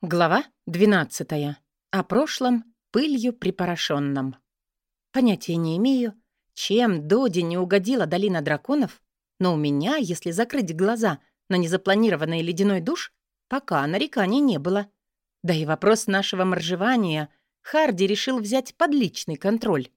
Глава 12. О прошлом, пылью припорошенном. Понятия не имею, чем Доди не угодила долина драконов, но у меня, если закрыть глаза на незапланированный ледяной душ, пока нареканий не было. Да и вопрос нашего моржевания Харди решил взять под личный контроль.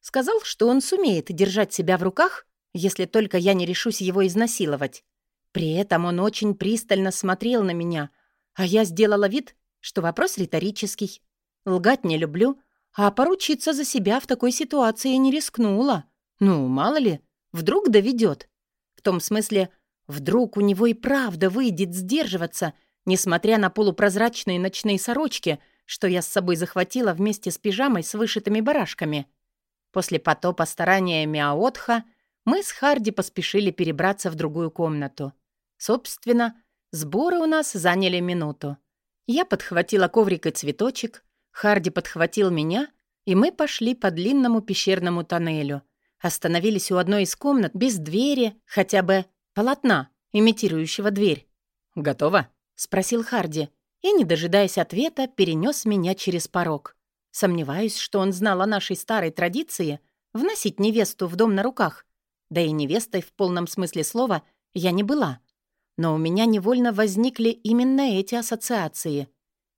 Сказал, что он сумеет держать себя в руках, если только я не решусь его изнасиловать. При этом он очень пристально смотрел на меня — а я сделала вид, что вопрос риторический. Лгать не люблю, а поручиться за себя в такой ситуации не рискнула. Ну, мало ли, вдруг доведет. В том смысле, вдруг у него и правда выйдет сдерживаться, несмотря на полупрозрачные ночные сорочки, что я с собой захватила вместе с пижамой с вышитыми барашками. После потопа старания Мяотха мы с Харди поспешили перебраться в другую комнату. Собственно, Сборы у нас заняли минуту. Я подхватила коврик и цветочек, Харди подхватил меня, и мы пошли по длинному пещерному тоннелю. Остановились у одной из комнат без двери, хотя бы полотна, имитирующего дверь. «Готово?» — спросил Харди, и, не дожидаясь ответа, перенес меня через порог. Сомневаюсь, что он знал о нашей старой традиции вносить невесту в дом на руках. Да и невестой в полном смысле слова я не была. Но у меня невольно возникли именно эти ассоциации.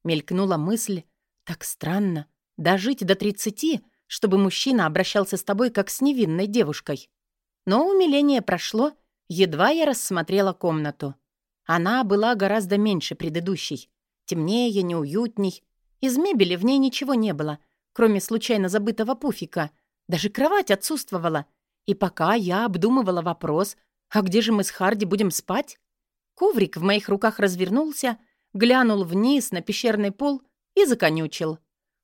Мелькнула мысль, так странно, дожить до 30, чтобы мужчина обращался с тобой как с невинной девушкой. Но умиление прошло, едва я рассмотрела комнату. Она была гораздо меньше предыдущей, темнее, неуютней. Из мебели в ней ничего не было, кроме случайно забытого пуфика. Даже кровать отсутствовала. И пока я обдумывала вопрос, а где же мы с Харди будем спать, Коврик в моих руках развернулся, глянул вниз на пещерный пол и законючил.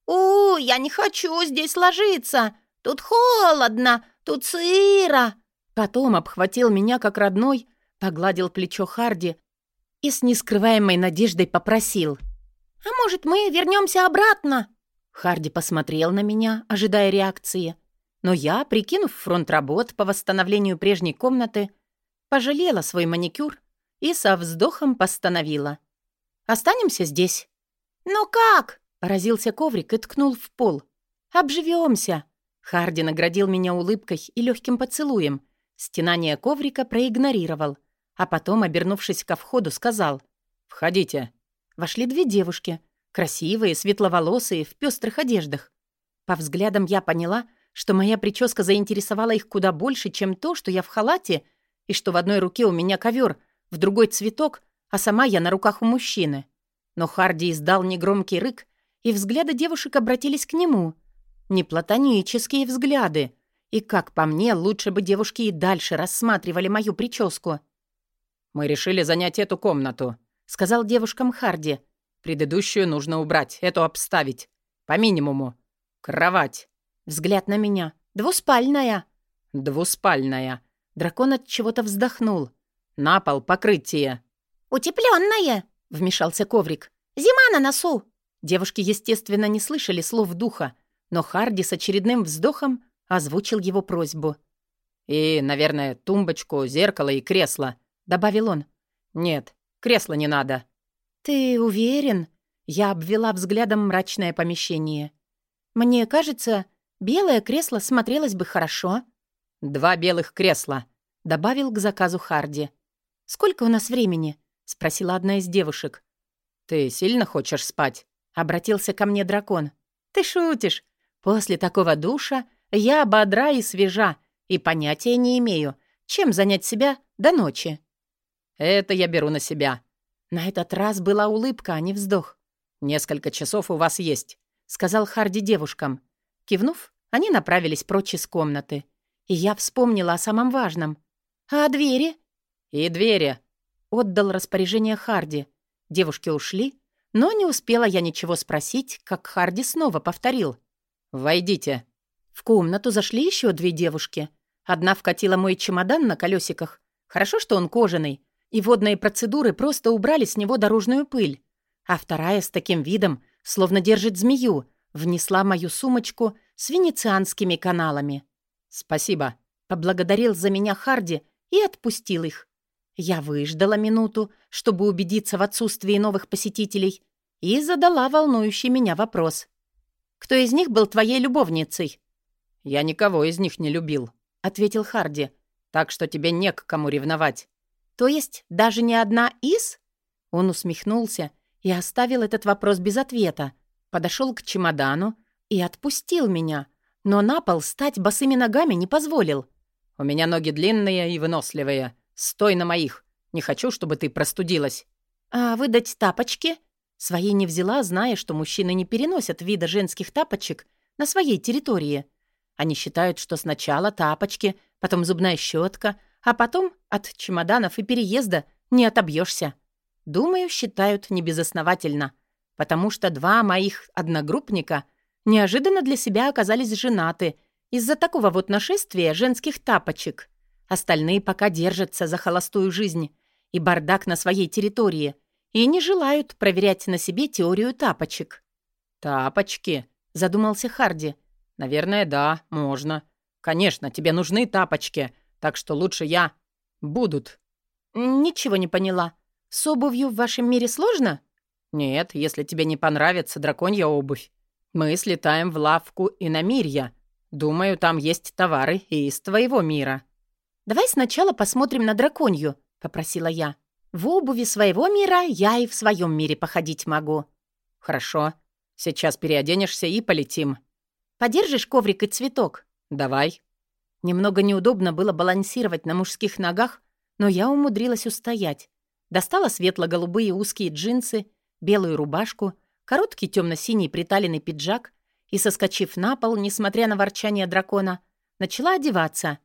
«У, я не хочу здесь ложиться! Тут холодно, тут сыро!» Потом обхватил меня как родной, погладил плечо Харди и с нескрываемой надеждой попросил. «А может, мы вернемся обратно?» Харди посмотрел на меня, ожидая реакции. Но я, прикинув фронт работ по восстановлению прежней комнаты, пожалела свой маникюр и со вздохом постановила. «Останемся здесь». «Ну как?» — поразился коврик и ткнул в пол. «Обживемся». Харди наградил меня улыбкой и легким поцелуем. Стенание коврика проигнорировал, а потом, обернувшись ко входу, сказал «Входите». Вошли две девушки, красивые, светловолосые, в пестрых одеждах. По взглядам я поняла, что моя прическа заинтересовала их куда больше, чем то, что я в халате и что в одной руке у меня ковер, в другой цветок, а сама я на руках у мужчины. Но Харди издал негромкий рык, и взгляды девушек обратились к нему. Не платонические взгляды. И, как по мне, лучше бы девушки и дальше рассматривали мою прическу. «Мы решили занять эту комнату», — сказал девушкам Харди. «Предыдущую нужно убрать, эту обставить. По минимуму. Кровать». Взгляд на меня. «Двуспальная». «Двуспальная». Дракон от чего-то вздохнул. На пол покрытие». «Утеплённое», — вмешался коврик. «Зима на носу». Девушки, естественно, не слышали слов духа, но Харди с очередным вздохом озвучил его просьбу. «И, наверное, тумбочку, зеркало и кресло», — добавил он. «Нет, кресла не надо». «Ты уверен?» Я обвела взглядом мрачное помещение. «Мне кажется, белое кресло смотрелось бы хорошо». «Два белых кресла», — добавил к заказу Харди. «Сколько у нас времени?» — спросила одна из девушек. «Ты сильно хочешь спать?» — обратился ко мне дракон. «Ты шутишь. После такого душа я бодра и свежа, и понятия не имею, чем занять себя до ночи». «Это я беру на себя». На этот раз была улыбка, а не вздох. «Несколько часов у вас есть», — сказал Харди девушкам. Кивнув, они направились прочь из комнаты. И я вспомнила о самом важном. «А двери?» «И двери!» — отдал распоряжение Харди. Девушки ушли, но не успела я ничего спросить, как Харди снова повторил. «Войдите». В комнату зашли еще две девушки. Одна вкатила мой чемодан на колесиках. Хорошо, что он кожаный, и водные процедуры просто убрали с него дорожную пыль. А вторая с таким видом, словно держит змею, внесла мою сумочку с венецианскими каналами. «Спасибо», — поблагодарил за меня Харди и отпустил их. Я выждала минуту, чтобы убедиться в отсутствии новых посетителей, и задала волнующий меня вопрос. «Кто из них был твоей любовницей?» «Я никого из них не любил», — ответил Харди. «Так что тебе не к кому ревновать». «То есть даже не одна из?» Он усмехнулся и оставил этот вопрос без ответа. Подошел к чемодану и отпустил меня, но на пол стать босыми ногами не позволил. «У меня ноги длинные и выносливые. Стой на моих. Не хочу, чтобы ты простудилась». «А выдать тапочки?» Своей не взяла, зная, что мужчины не переносят вида женских тапочек на своей территории. Они считают, что сначала тапочки, потом зубная щетка, а потом от чемоданов и переезда не отобьешься. Думаю, считают небезосновательно, потому что два моих одногруппника неожиданно для себя оказались женаты из-за такого вот нашествия женских тапочек. Остальные пока держатся за холостую жизнь и бардак на своей территории — и не желают проверять на себе теорию тапочек. «Тапочки?» — задумался Харди. «Наверное, да, можно. Конечно, тебе нужны тапочки, так что лучше я... будут». «Ничего не поняла. С обувью в вашем мире сложно?» «Нет, если тебе не понравится драконья обувь. Мы слетаем в лавку Иномирья. Думаю, там есть товары и из твоего мира». «Давай сначала посмотрим на драконью», — попросила я. В обуви своего мира я и в своем мире походить могу». «Хорошо. Сейчас переоденешься и полетим». «Подержишь коврик и цветок?» «Давай». Немного неудобно было балансировать на мужских ногах, но я умудрилась устоять. Достала светло-голубые узкие джинсы, белую рубашку, короткий темно-синий приталенный пиджак и, соскочив на пол, несмотря на ворчание дракона, начала одеваться.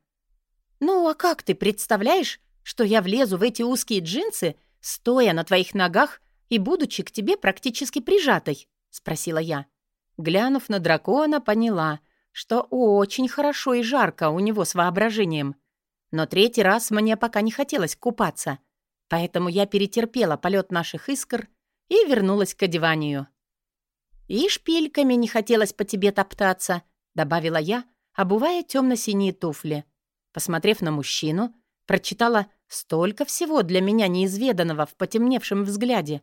«Ну, а как ты представляешь, что я влезу в эти узкие джинсы, стоя на твоих ногах и будучи к тебе практически прижатой?» — спросила я. Глянув на дракона, поняла, что очень хорошо и жарко у него с воображением. Но третий раз мне пока не хотелось купаться, поэтому я перетерпела полет наших искр и вернулась к одеванию. «И шпильками не хотелось по тебе топтаться», — добавила я, обувая темно-синие туфли. Посмотрев на мужчину, прочитала Столько всего для меня неизведанного в потемневшем взгляде.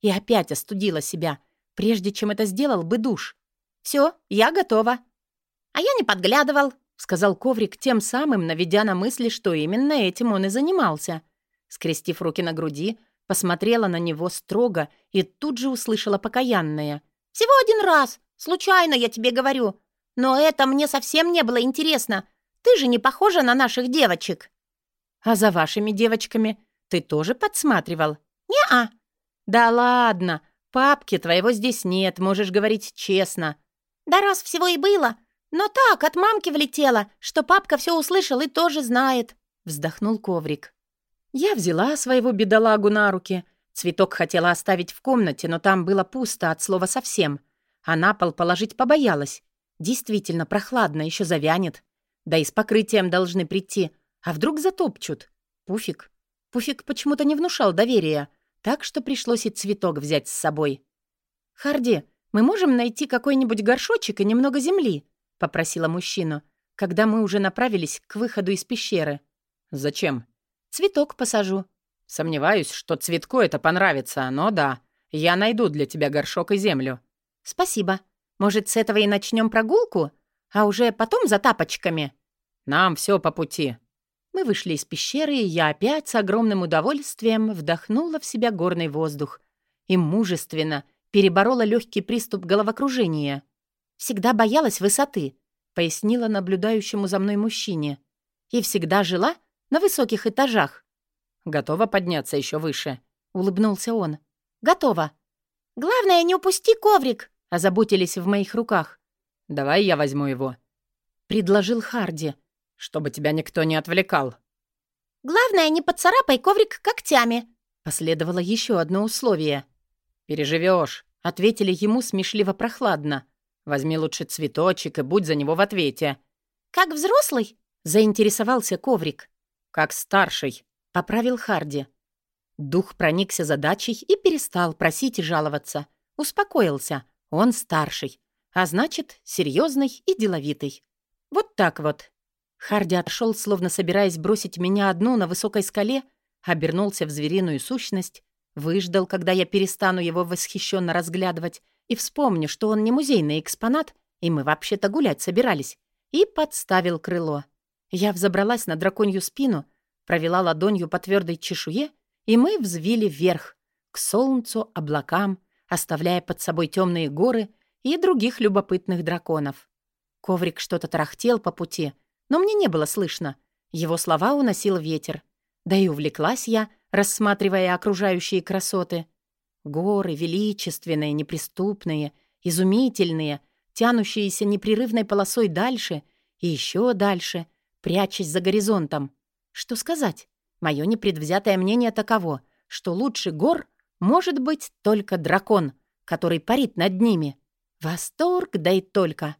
И опять остудила себя, прежде чем это сделал бы душ. «Все, я готова». «А я не подглядывал», — сказал коврик, тем самым наведя на мысли, что именно этим он и занимался. Скрестив руки на груди, посмотрела на него строго и тут же услышала покаянное. «Всего один раз. Случайно, я тебе говорю. Но это мне совсем не было интересно. Ты же не похожа на наших девочек». А за вашими девочками ты тоже подсматривал? Не-а. Да ладно, папки твоего здесь нет, можешь говорить честно. Да раз всего и было. Но так, от мамки влетела, что папка все услышал и тоже знает. Вздохнул коврик. Я взяла своего бедолагу на руки. Цветок хотела оставить в комнате, но там было пусто от слова совсем. А на пол положить побоялась. Действительно прохладно, еще завянет. Да и с покрытием должны прийти, а вдруг затопчут? Пуфик. Пуфик почему-то не внушал доверия, так что пришлось и цветок взять с собой. «Харди, мы можем найти какой-нибудь горшочек и немного земли?» — попросила мужчину, когда мы уже направились к выходу из пещеры. «Зачем?» «Цветок посажу». «Сомневаюсь, что цветку это понравится, но да, я найду для тебя горшок и землю». «Спасибо. Может, с этого и начнем прогулку? А уже потом за тапочками?» «Нам все по пути», мы вышли из пещеры, и я опять с огромным удовольствием вдохнула в себя горный воздух и мужественно переборола легкий приступ головокружения. «Всегда боялась высоты», — пояснила наблюдающему за мной мужчине. «И всегда жила на высоких этажах». «Готова подняться еще выше?» — улыбнулся он. «Готова». «Главное, не упусти коврик», — озаботились в моих руках. «Давай я возьму его», — предложил Харди чтобы тебя никто не отвлекал». «Главное, не поцарапай коврик когтями», — последовало еще одно условие. «Переживешь», — ответили ему смешливо-прохладно. «Возьми лучше цветочек и будь за него в ответе». «Как взрослый?» — заинтересовался коврик. «Как старший», — поправил Харди. Дух проникся задачей и перестал просить и жаловаться. Успокоился. Он старший. А значит, серьезный и деловитый. Вот так вот. Харди отошел, словно собираясь бросить меня одну на высокой скале, обернулся в звериную сущность выждал, когда я перестану его восхищенно разглядывать, и вспомню, что он не музейный экспонат, и мы вообще-то гулять собирались, и подставил крыло. Я взобралась на драконью спину, провела ладонью по твердой чешуе, и мы взвили вверх, к солнцу, облакам, оставляя под собой темные горы и других любопытных драконов. Коврик что-то тарахтел по пути, но мне не было слышно. Его слова уносил ветер. Да и увлеклась я, рассматривая окружающие красоты. Горы величественные, неприступные, изумительные, тянущиеся непрерывной полосой дальше и еще дальше, прячась за горизонтом. Что сказать? Мое непредвзятое мнение таково, что лучше гор может быть только дракон, который парит над ними. Восторг, да и только.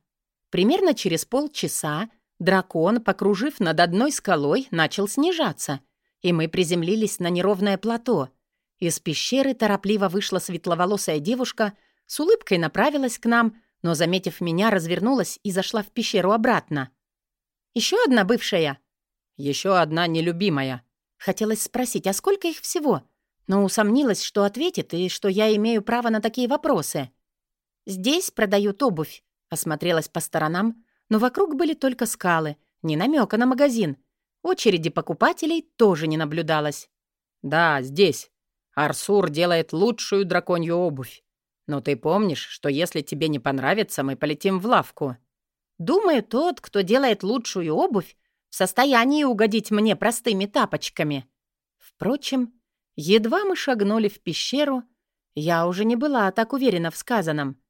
Примерно через полчаса дракон, покружив над одной скалой, начал снижаться, и мы приземлились на неровное плато. Из пещеры торопливо вышла светловолосая девушка, с улыбкой направилась к нам, но, заметив меня, развернулась и зашла в пещеру обратно. «Еще одна бывшая?» «Еще одна нелюбимая». Хотелось спросить, а сколько их всего? Но усомнилась, что ответит и что я имею право на такие вопросы. «Здесь продают обувь», Осмотрелась по сторонам, но вокруг были только скалы, ни намека на магазин. Очереди покупателей тоже не наблюдалось. «Да, здесь. Арсур делает лучшую драконью обувь. Но ты помнишь, что если тебе не понравится, мы полетим в лавку?» «Думаю, тот, кто делает лучшую обувь, в состоянии угодить мне простыми тапочками». Впрочем, едва мы шагнули в пещеру, я уже не была так уверена в сказанном.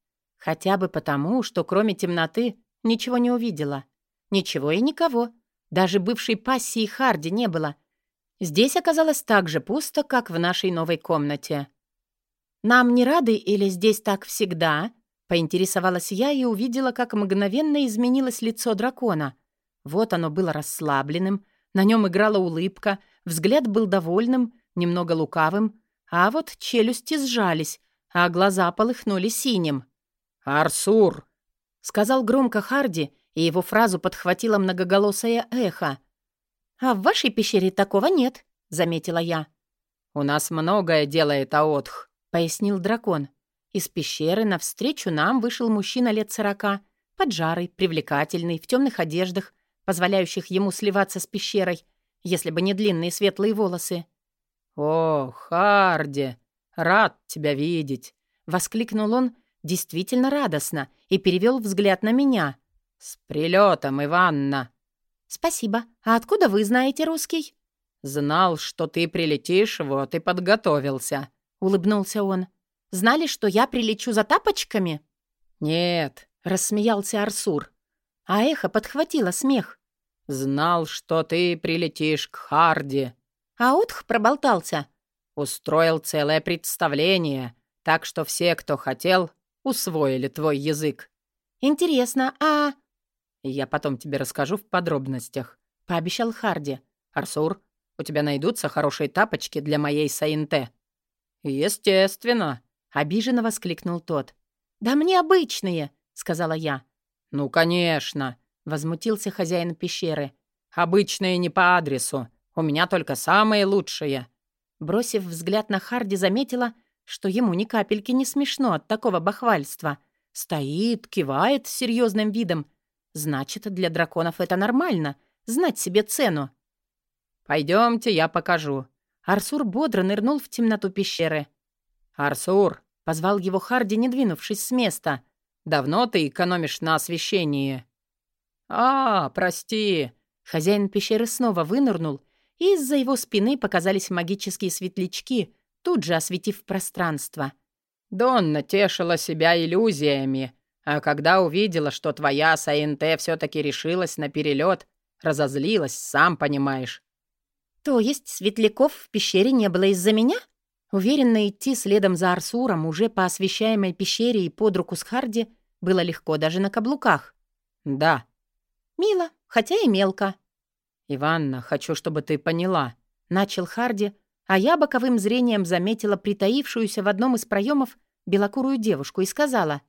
Хотя бы потому, что кроме темноты ничего не увидела. Ничего и никого. Даже бывшей пассии Харди не было. Здесь оказалось так же пусто, как в нашей новой комнате. «Нам не рады или здесь так всегда?» Поинтересовалась я и увидела, как мгновенно изменилось лицо дракона. Вот оно было расслабленным, на нем играла улыбка, взгляд был довольным, немного лукавым, а вот челюсти сжались, а глаза полыхнули синим. «Арсур!» — сказал громко Харди, и его фразу подхватило многоголосое эхо. «А в вашей пещере такого нет», — заметила я. «У нас многое делает Аотх», — пояснил дракон. Из пещеры навстречу нам вышел мужчина лет сорока, поджарый, привлекательный, в темных одеждах, позволяющих ему сливаться с пещерой, если бы не длинные светлые волосы. «О, Харди, рад тебя видеть!» — воскликнул он действительно радостно и перевел взгляд на меня. «С прилетом, Иванна!» «Спасибо. А откуда вы знаете русский?» «Знал, что ты прилетишь, вот и подготовился», — улыбнулся он. «Знали, что я прилечу за тапочками?» «Нет», — рассмеялся Арсур. А эхо подхватило смех. «Знал, что ты прилетишь к Харди». А Утх проболтался. «Устроил целое представление, так что все, кто хотел, усвоили твой язык. Интересно, а... Я потом тебе расскажу в подробностях, пообещал Харди. Арсур, у тебя найдутся хорошие тапочки для моей Саинте. Естественно, обиженно воскликнул тот. Да мне обычные, сказала я. Ну, конечно, возмутился хозяин пещеры. Обычные не по адресу. У меня только самые лучшие. Бросив взгляд на Харди, заметила, что ему ни капельки не смешно от такого бахвальства. Стоит, кивает с серьезным видом. Значит, для драконов это нормально — знать себе цену. Пойдемте, я покажу. Арсур бодро нырнул в темноту пещеры. «Арсур!» — позвал его Харди, не двинувшись с места. «Давно ты экономишь на освещении?» «А, прости!» Хозяин пещеры снова вынырнул, и из-за его спины показались магические светлячки, тут же осветив пространство. «Донна тешила себя иллюзиями, а когда увидела, что твоя Саинте все-таки решилась на перелет, разозлилась, сам понимаешь». «То есть светляков в пещере не было из-за меня?» Уверенно идти следом за Арсуром уже по освещаемой пещере и под руку с Харди было легко даже на каблуках. «Да». «Мило, хотя и мелко». «Иванна, хочу, чтобы ты поняла», — начал Харди, а я боковым зрением заметила притаившуюся в одном из проемов белокурую девушку и сказала,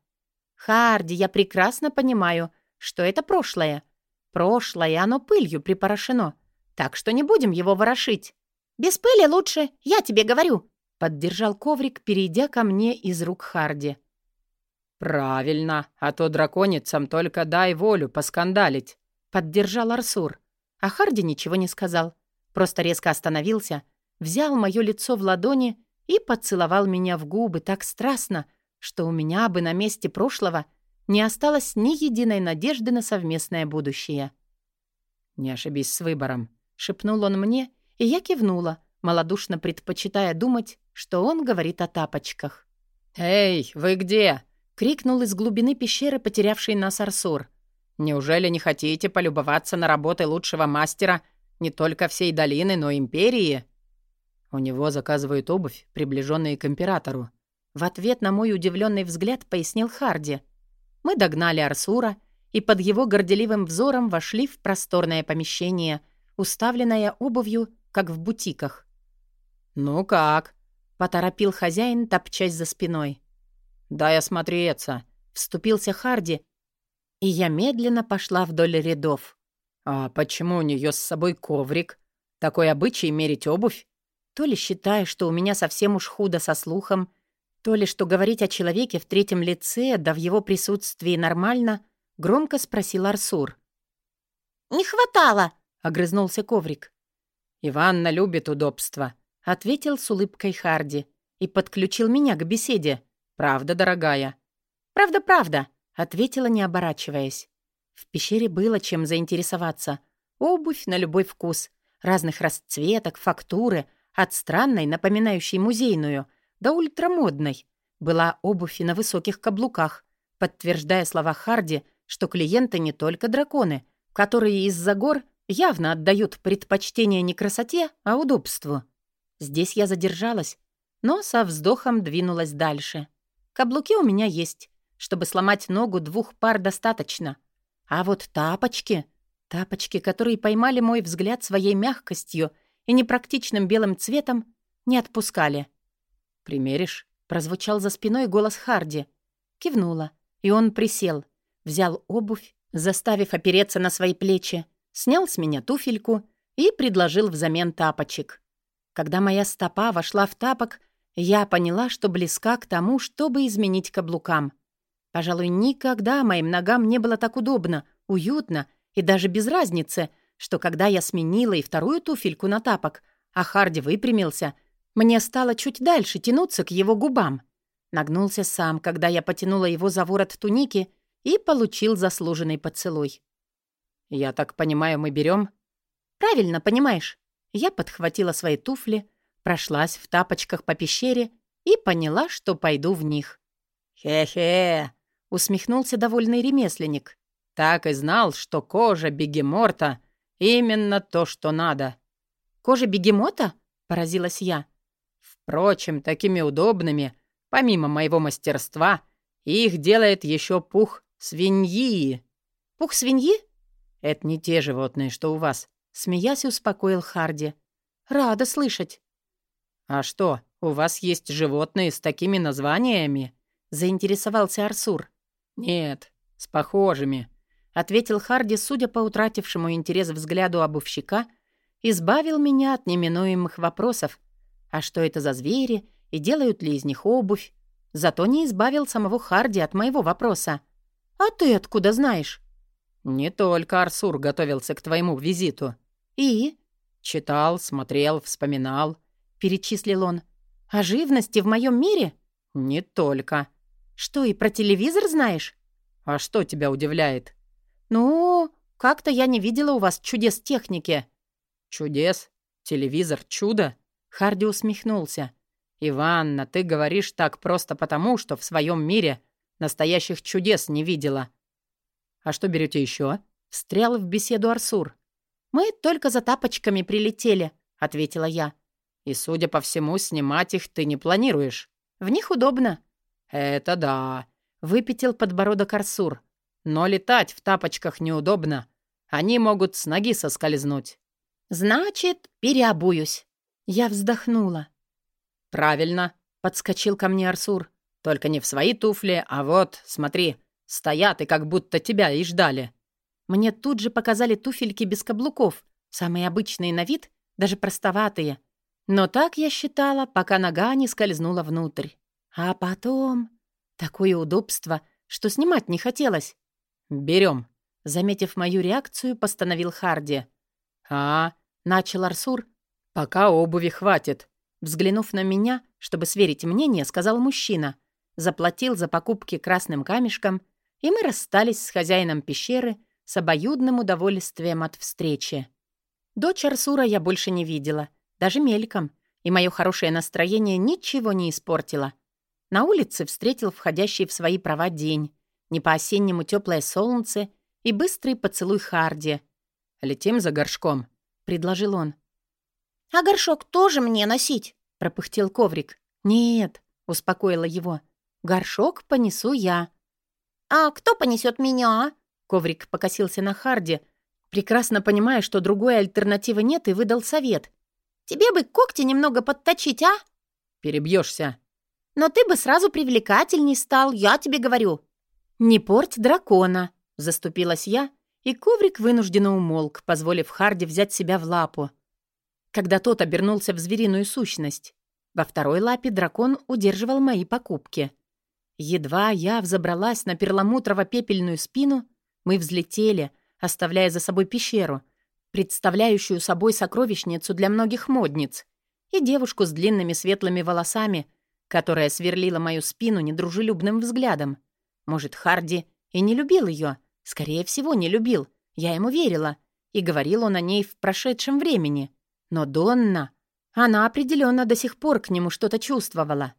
«Харди, я прекрасно понимаю, что это прошлое. Прошлое, оно пылью припорошено, так что не будем его ворошить. Без пыли лучше, я тебе говорю», Поддержал коврик, перейдя ко мне из рук Харди. «Правильно, а то драконицам только дай волю поскандалить», — поддержал Арсур. А Харди ничего не сказал, просто резко остановился, взял мое лицо в ладони и поцеловал меня в губы так страстно, что у меня бы на месте прошлого не осталось ни единой надежды на совместное будущее. «Не ошибись с выбором», — шепнул он мне, и я кивнула, малодушно предпочитая думать, что он говорит о тапочках. «Эй, вы где?» крикнул из глубины пещеры потерявший нас Арсур. «Неужели не хотите полюбоваться на работы лучшего мастера не только всей долины, но империи?» У него заказывают обувь, приближенные к императору. В ответ на мой удивленный взгляд пояснил Харди. Мы догнали Арсура и под его горделивым взором вошли в просторное помещение, уставленное обувью, как в бутиках. «Ну как?» — поторопил хозяин, топчась за спиной. «Дай осмотреться», — вступился Харди, и я медленно пошла вдоль рядов. «А почему у нее с собой коврик? Такой обычай мерить обувь?» То ли считая, что у меня совсем уж худо со слухом, то ли что говорить о человеке в третьем лице, да в его присутствии нормально, громко спросил Арсур. «Не хватало!» — огрызнулся коврик. «Иванна любит удобства», — ответил с улыбкой Харди и подключил меня к беседе. «Правда, дорогая?» «Правда-правда», — ответила, не оборачиваясь. В пещере было чем заинтересоваться. Обувь на любой вкус, разных расцветок, фактуры, от странной, напоминающей музейную, до ультрамодной. Была обувь на высоких каблуках, подтверждая слова Харди, что клиенты не только драконы, которые из-за гор явно отдают предпочтение не красоте, а удобству. Здесь я задержалась, но со вздохом двинулась дальше. Каблуки у меня есть. Чтобы сломать ногу, двух пар достаточно. А вот тапочки... Тапочки, которые поймали мой взгляд своей мягкостью и непрактичным белым цветом, не отпускали. «Примеришь?» — прозвучал за спиной голос Харди. Кивнула, и он присел, взял обувь, заставив опереться на свои плечи, снял с меня туфельку и предложил взамен тапочек. Когда моя стопа вошла в тапок, я поняла, что близка к тому, чтобы изменить каблукам. Пожалуй, никогда моим ногам не было так удобно, уютно и даже без разницы, что когда я сменила и вторую туфельку на тапок, а Харди выпрямился, мне стало чуть дальше тянуться к его губам. Нагнулся сам, когда я потянула его за ворот туники и получил заслуженный поцелуй. «Я так понимаю, мы берем? «Правильно понимаешь». Я подхватила свои туфли, прошлась в тапочках по пещере и поняла, что пойду в них. «Хе-хе!» — усмехнулся довольный ремесленник. «Так и знал, что кожа бегемота — именно то, что надо». «Кожа бегемота?» — поразилась я. «Впрочем, такими удобными, помимо моего мастерства, их делает еще пух свиньи». «Пух свиньи?» «Это не те животные, что у вас», — смеясь успокоил Харди. «Рада слышать». «А что, у вас есть животные с такими названиями?» — заинтересовался Арсур. «Нет, с похожими», — ответил Харди, судя по утратившему интерес взгляду обувщика, избавил меня от неминуемых вопросов. А что это за звери и делают ли из них обувь? Зато не избавил самого Харди от моего вопроса. «А ты откуда знаешь?» «Не только Арсур готовился к твоему визиту». «И?» «Читал, смотрел, вспоминал перечислил он. «О живности в моем мире?» «Не только». «Что, и про телевизор знаешь?» «А что тебя удивляет?» «Ну, как-то я не видела у вас чудес техники». «Чудес? Телевизор — чудо?» Харди усмехнулся. «Иванна, ты говоришь так просто потому, что в своем мире настоящих чудес не видела». «А что берете еще? Встрял в беседу Арсур. «Мы только за тапочками прилетели», — ответила я. И, судя по всему, снимать их ты не планируешь. В них удобно». «Это да», — выпятил подбородок Арсур. «Но летать в тапочках неудобно. Они могут с ноги соскользнуть». «Значит, переобуюсь». Я вздохнула. «Правильно», — подскочил ко мне Арсур. «Только не в свои туфли, а вот, смотри, стоят и как будто тебя и ждали». Мне тут же показали туфельки без каблуков, самые обычные на вид, даже простоватые — Но так я считала, пока нога не скользнула внутрь. А потом... Такое удобство, что снимать не хотелось. «Берем», — заметив мою реакцию, постановил Харди. «А, — начал Арсур. «Пока обуви хватит», — взглянув на меня, чтобы сверить мнение, сказал мужчина. Заплатил за покупки красным камешком, и мы расстались с хозяином пещеры с обоюдным удовольствием от встречи. Дочь Арсура я больше не видела, даже мельком, и мое хорошее настроение ничего не испортило. На улице встретил входящий в свои права день, не по-осеннему теплое солнце и быстрый поцелуй Харди. «Летим за горшком», — предложил он. «А горшок тоже мне носить?» — пропыхтел коврик. «Нет», — успокоила его. «Горшок понесу я». «А кто понесет меня?» Коврик покосился на Харди, прекрасно понимая, что другой альтернативы нет, и выдал совет. «Тебе бы когти немного подточить, а?» «Перебьешься», но ты бы сразу привлекательней стал, я тебе говорю». «Не порть дракона», — заступилась я, и коврик вынужденно умолк, позволив Харди взять себя в лапу. Когда тот обернулся в звериную сущность, во второй лапе дракон удерживал мои покупки. Едва я взобралась на перламутрово-пепельную спину, мы взлетели, оставляя за собой пещеру, представляющую собой сокровищницу для многих модниц, и девушку с длинными светлыми волосами — которая сверлила мою спину недружелюбным взглядом. Может, Харди и не любил ее, скорее всего, не любил, я ему верила, и говорил он о ней в прошедшем времени. Но Донна, она определенно до сих пор к нему что-то чувствовала.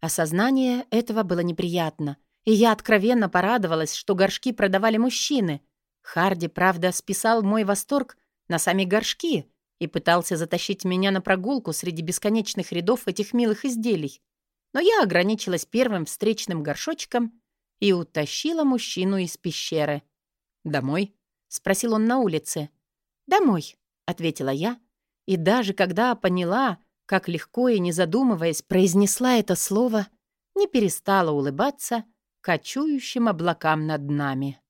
Осознание этого было неприятно, и я откровенно порадовалась, что горшки продавали мужчины. Харди, правда, списал мой восторг на сами горшки и пытался затащить меня на прогулку среди бесконечных рядов этих милых изделий но я ограничилась первым встречным горшочком и утащила мужчину из пещеры. «Домой?» — спросил он на улице. «Домой», — ответила я, и даже когда поняла, как легко и не задумываясь произнесла это слово, не перестала улыбаться кочующим облакам над нами.